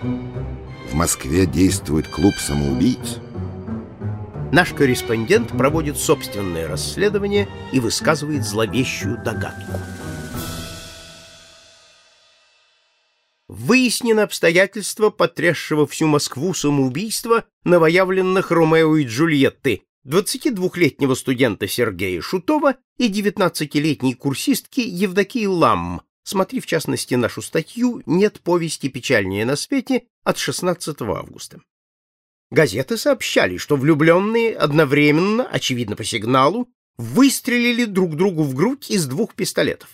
В Москве действует клуб самоубийц. Наш корреспондент проводит собственное расследование и высказывает зловещую догадку. Выяснено обстоятельство потрясшего всю Москву самоубийства новоявленных Ромео и Джульетты, 22-летнего студента Сергея Шутова и 19-летней курсистки Евдокии Ламм. Смотри, в частности, нашу статью «Нет повести печальнее на свете» от 16 августа. Газеты сообщали, что влюбленные одновременно, очевидно по сигналу, выстрелили друг другу в грудь из двух пистолетов.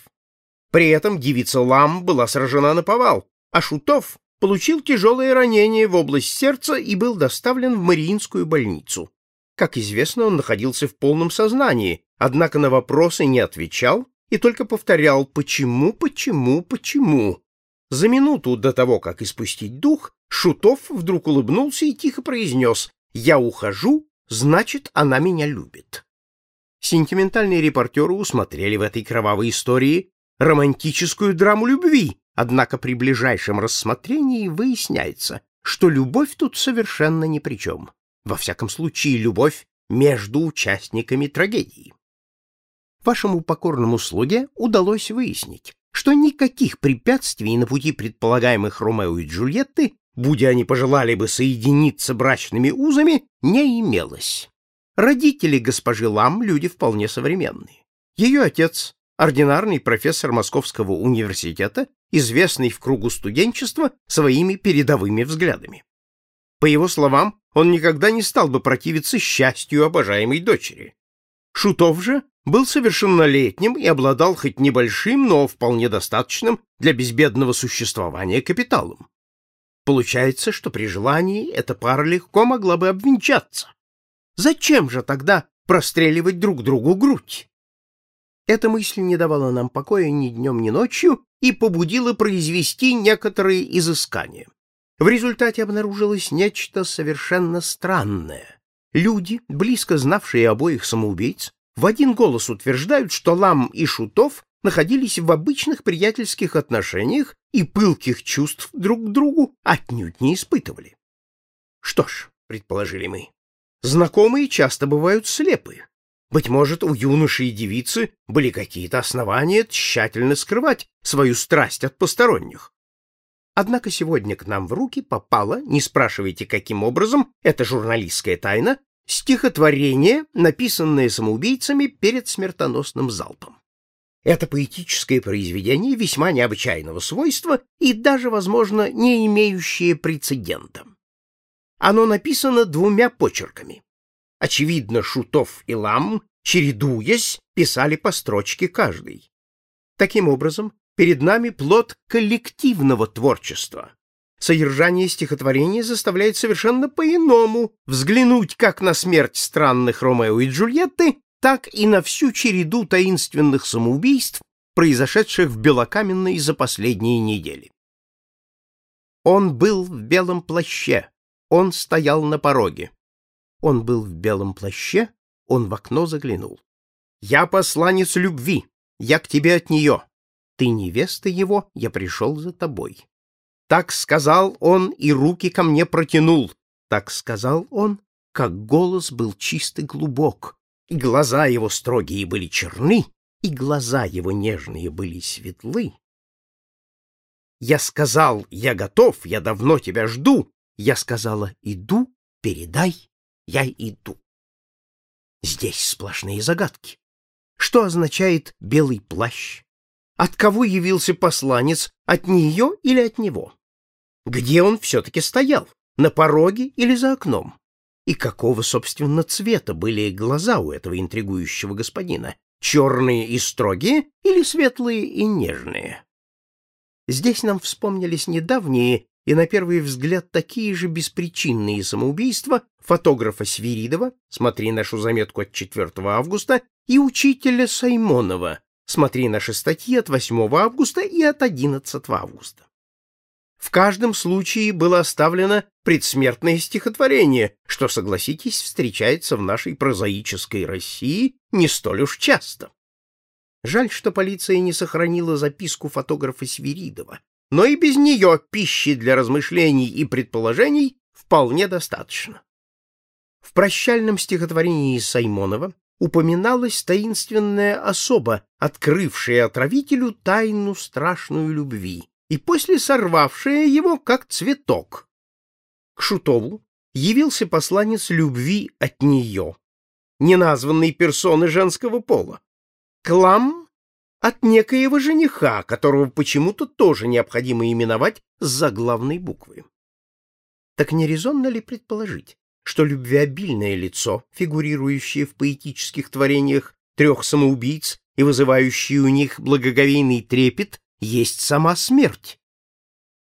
При этом девица Лам была сражена на повал, а Шутов получил тяжелое ранение в область сердца и был доставлен в Мариинскую больницу. Как известно, он находился в полном сознании, однако на вопросы не отвечал и только повторял «почему, почему, почему». За минуту до того, как испустить дух, Шутов вдруг улыбнулся и тихо произнес «Я ухожу, значит, она меня любит». Сентиментальные репортеры усмотрели в этой кровавой истории романтическую драму любви, однако при ближайшем рассмотрении выясняется, что любовь тут совершенно ни при чем. Во всяком случае, любовь между участниками трагедии. Вашему покорному слуге удалось выяснить, что никаких препятствий на пути предполагаемых Ромео и Джульетты, будь они пожелали бы соединиться брачными узами, не имелось. Родители госпожи Лам — люди вполне современные. Ее отец — ординарный профессор Московского университета, известный в кругу студенчества своими передовыми взглядами. По его словам, он никогда не стал бы противиться счастью обожаемой дочери. Шутов же был совершеннолетним и обладал хоть небольшим, но вполне достаточным для безбедного существования капиталом. Получается, что при желании эта пара легко могла бы обвенчаться. Зачем же тогда простреливать друг другу грудь? Эта мысль не давала нам покоя ни днем, ни ночью и побудила произвести некоторые изыскания. В результате обнаружилось нечто совершенно странное. Люди, близко знавшие обоих самоубийц, в один голос утверждают, что Лам и Шутов находились в обычных приятельских отношениях и пылких чувств друг к другу отнюдь не испытывали. Что ж, предположили мы, знакомые часто бывают слепы. Быть может, у юноши и девицы были какие-то основания тщательно скрывать свою страсть от посторонних. Однако сегодня к нам в руки попала, не спрашивайте каким образом, это журналистская тайна, стихотворение, написанное самоубийцами перед смертоносным залпом. Это поэтическое произведение весьма необычайного свойства и даже, возможно, не имеющее прецедента. Оно написано двумя почерками. Очевидно, Шутов и Лам, чередуясь, писали по строчке каждый. Таким образом, перед нами плод коллективного творчества. Содержание стихотворения заставляет совершенно по-иному взглянуть как на смерть странных Ромео и Джульетты, так и на всю череду таинственных самоубийств, произошедших в Белокаменной за последние недели. Он был в белом плаще, он стоял на пороге. Он был в белом плаще, он в окно заглянул. «Я посланец любви, я к тебе от нее. Ты невеста его, я пришел за тобой. Так сказал он и руки ко мне протянул. Так сказал он, как голос был чист и глубок, и глаза его строгие были черны, и глаза его нежные были светлы. Я сказал, я готов, я давно тебя жду. Я сказала, иду, передай, я иду. Здесь сплошные загадки. Что означает белый плащ? От кого явился посланец, от нее или от него? Где он все-таки стоял, на пороге или за окном? И какого, собственно, цвета были глаза у этого интригующего господина? Черные и строгие или светлые и нежные? Здесь нам вспомнились недавние и, на первый взгляд, такие же беспричинные самоубийства фотографа Свиридова, смотри нашу заметку от 4 августа, и учителя Саймонова, Смотри наши статьи от 8 августа и от 11 августа. В каждом случае было оставлено предсмертное стихотворение, что, согласитесь, встречается в нашей прозаической России не столь уж часто. Жаль, что полиция не сохранила записку фотографа Свиридова, но и без нее пищи для размышлений и предположений вполне достаточно. В прощальном стихотворении Саймонова упоминалась таинственная особа, открывшая отравителю тайну страшную любви и после сорвавшая его как цветок. К Шутову явился посланец любви от нее, неназванной персоны женского пола. Клам от некоего жениха, которого почему-то тоже необходимо именовать с заглавной буквы. Так не резонно ли предположить, что любвеобильное лицо, фигурирующее в поэтических творениях трех самоубийц и вызывающее у них благоговейный трепет, есть сама смерть?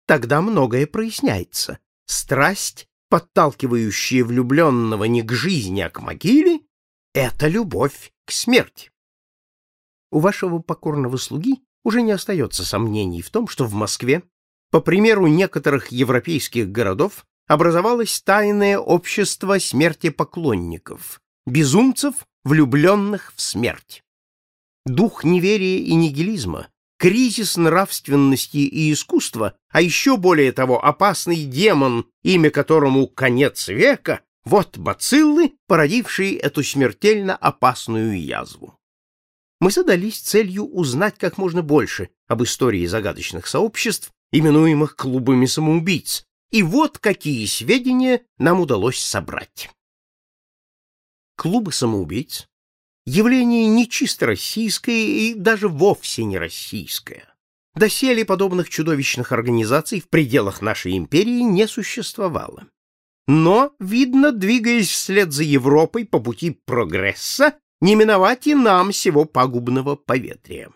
Тогда многое проясняется. Страсть, подталкивающая влюбленного не к жизни, а к могиле, — это любовь к смерти. У вашего покорного слуги уже не остается сомнений в том, что в Москве, по примеру некоторых европейских городов, образовалось тайное общество смерти поклонников, безумцев, влюбленных в смерть. Дух неверия и нигилизма, кризис нравственности и искусства, а еще более того опасный демон, имя которому конец века, вот бациллы, породившие эту смертельно опасную язву. Мы задались целью узнать как можно больше об истории загадочных сообществ, именуемых клубами самоубийц, и вот какие сведения нам удалось собрать. Клубы самоубийц — явление не чисто российское и даже вовсе не российское. Доселе подобных чудовищных организаций в пределах нашей империи не существовало. Но, видно, двигаясь вслед за Европой по пути прогресса, не миновать и нам всего пагубного поветрия.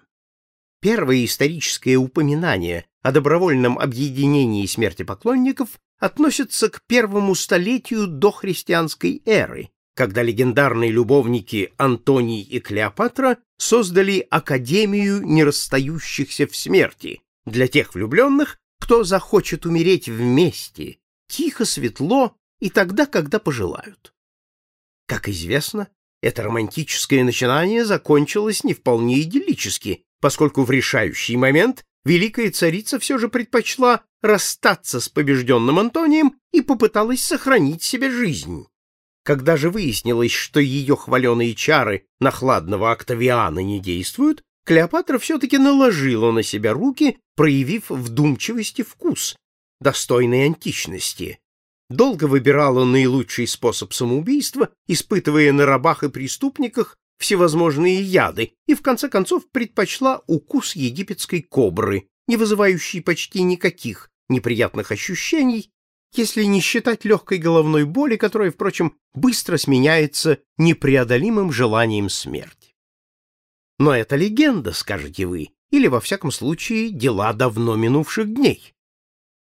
Первое историческое упоминание о добровольном объединении смерти поклонников относится к первому столетию до христианской эры, когда легендарные любовники Антоний и Клеопатра создали Академию нерасстающихся в смерти для тех влюбленных, кто захочет умереть вместе, тихо, светло и тогда, когда пожелают. Как известно, это романтическое начинание закончилось не вполне идиллически, поскольку в решающий момент великая царица все же предпочла расстаться с побежденным Антонием и попыталась сохранить себе жизнь. Когда же выяснилось, что ее хваленые чары на хладного Октавиана не действуют, Клеопатра все-таки наложила на себя руки, проявив вдумчивость и вкус, достойной античности. Долго выбирала наилучший способ самоубийства, испытывая на рабах и преступниках всевозможные яды и, в конце концов, предпочла укус египетской кобры, не вызывающий почти никаких неприятных ощущений, если не считать легкой головной боли, которая, впрочем, быстро сменяется непреодолимым желанием смерти. Но это легенда, скажете вы, или, во всяком случае, дела давно минувших дней.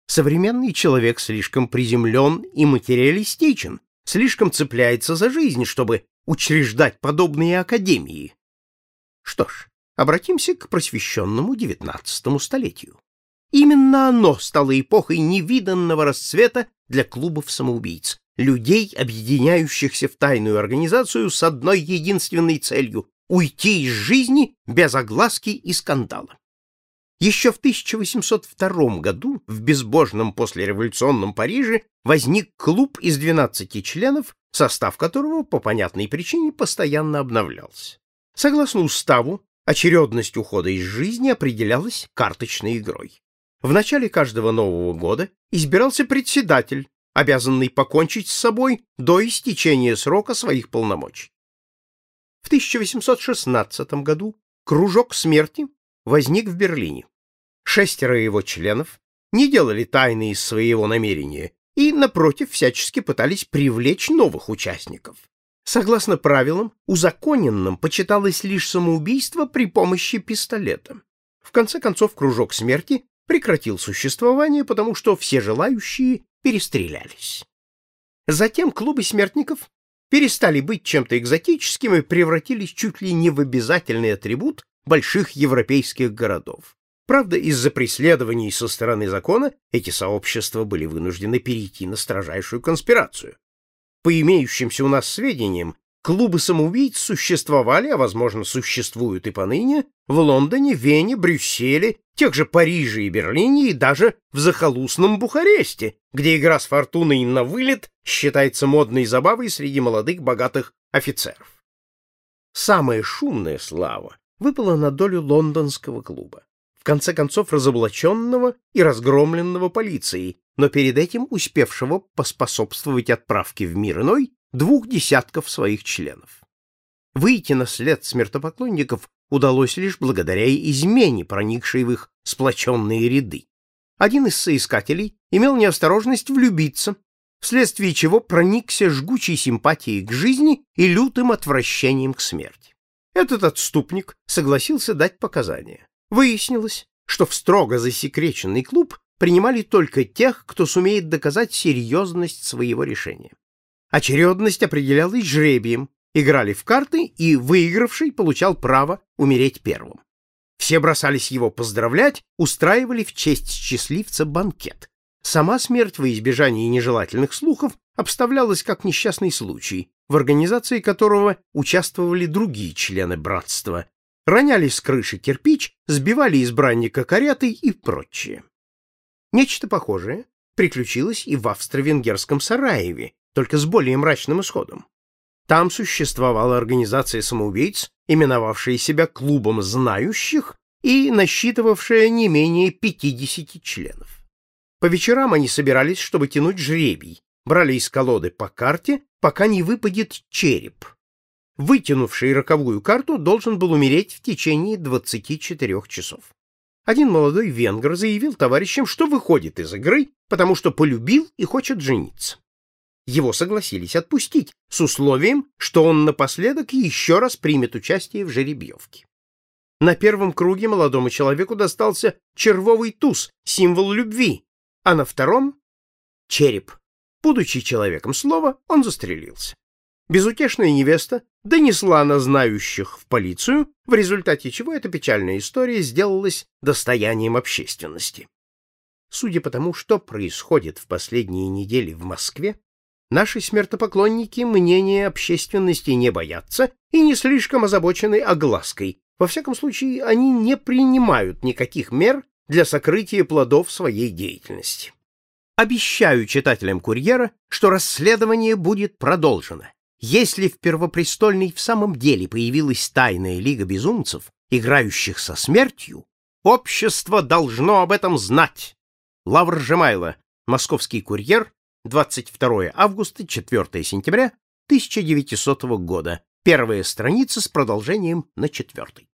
Современный человек слишком приземлен и материалистичен, слишком цепляется за жизнь, чтобы учреждать подобные академии. Что ж, обратимся к просвещенному XIX столетию. Именно оно стало эпохой невиданного расцвета для клубов самоубийц, людей, объединяющихся в тайную организацию с одной единственной целью — уйти из жизни без огласки и скандала. Еще в 1802 году в безбожном послереволюционном Париже возник клуб из 12 членов, состав которого по понятной причине постоянно обновлялся. Согласно уставу, очередность ухода из жизни определялась карточной игрой. В начале каждого Нового года избирался председатель, обязанный покончить с собой до истечения срока своих полномочий. В 1816 году кружок смерти возник в Берлине. Шестеро его членов не делали тайны из своего намерения и, напротив, всячески пытались привлечь новых участников. Согласно правилам, узаконенным почиталось лишь самоубийство при помощи пистолета. В конце концов, кружок смерти прекратил существование, потому что все желающие перестрелялись. Затем клубы смертников перестали быть чем-то экзотическим и превратились чуть ли не в обязательный атрибут больших европейских городов. Правда, из-за преследований со стороны закона эти сообщества были вынуждены перейти на строжайшую конспирацию. По имеющимся у нас сведениям, Клубы самоубийц существовали, а, возможно, существуют и поныне, в Лондоне, Вене, Брюсселе, тех же Париже и Берлине и даже в захолустном Бухаресте, где игра с фортуной на вылет считается модной забавой среди молодых богатых офицеров. Самая шумная слава выпала на долю лондонского клуба, в конце концов разоблаченного и разгромленного полицией, но перед этим успевшего поспособствовать отправке в мир иной двух десятков своих членов. Выйти на след смертопоклонников удалось лишь благодаря измене, проникшей в их сплоченные ряды. Один из соискателей имел неосторожность влюбиться, вследствие чего проникся жгучей симпатией к жизни и лютым отвращением к смерти. Этот отступник согласился дать показания. Выяснилось, что в строго засекреченный клуб принимали только тех, кто сумеет доказать серьезность своего решения. Очередность определялась жребием, играли в карты, и выигравший получал право умереть первым. Все бросались его поздравлять, устраивали в честь счастливца банкет. Сама смерть во избежание нежелательных слухов обставлялась как несчастный случай, в организации которого участвовали другие члены братства, роняли с крыши кирпич, сбивали избранника каретой и прочее. Нечто похожее приключилось и в австро-венгерском Сараеве, только с более мрачным исходом. Там существовала организация самоубийц, именовавшая себя клубом знающих и насчитывавшая не менее 50 членов. По вечерам они собирались, чтобы тянуть жребий, брали из колоды по карте, пока не выпадет череп. Вытянувший роковую карту должен был умереть в течение 24 часов. Один молодой венгр заявил товарищам, что выходит из игры, потому что полюбил и хочет жениться. Его согласились отпустить, с условием, что он напоследок еще раз примет участие в жеребьевке. На первом круге молодому человеку достался червовый туз, символ любви, а на втором — череп. Будучи человеком слова, он застрелился. Безутешная невеста донесла на знающих в полицию, в результате чего эта печальная история сделалась достоянием общественности. Судя по тому, что происходит в последние недели в Москве, Наши смертопоклонники мнения общественности не боятся и не слишком озабочены оглаской. Во всяком случае, они не принимают никаких мер для сокрытия плодов своей деятельности. Обещаю читателям «Курьера», что расследование будет продолжено. Если в Первопрестольной в самом деле появилась тайная лига безумцев, играющих со смертью, общество должно об этом знать. Лавр Жемайло, Московский курьер, 22 августа, 4 сентября 1900 года. Первая страница с продолжением на четвертой.